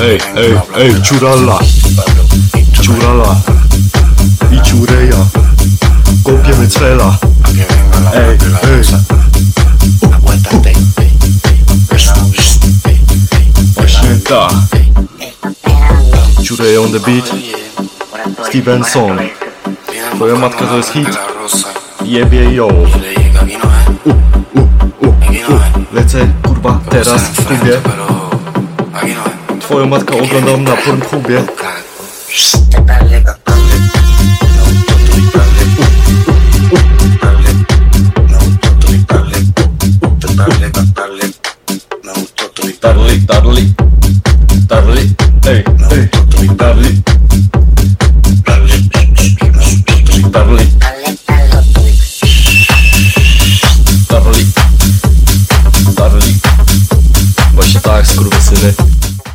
Ej, ej, ej, ciurala. Ciurala. I ciureja. Kopiemy cela. Ej, ej. Właśnie tak Ciureja on the beat. Stevenson Twoja matka to jest hit. Jebie ją u, u, u, u. Lecę kurwa teraz w klubie Twoją matkę oglądam na Pornhubie. darling, darling, darling, darling, darling, darling, darling, darling, darling, darling, darling,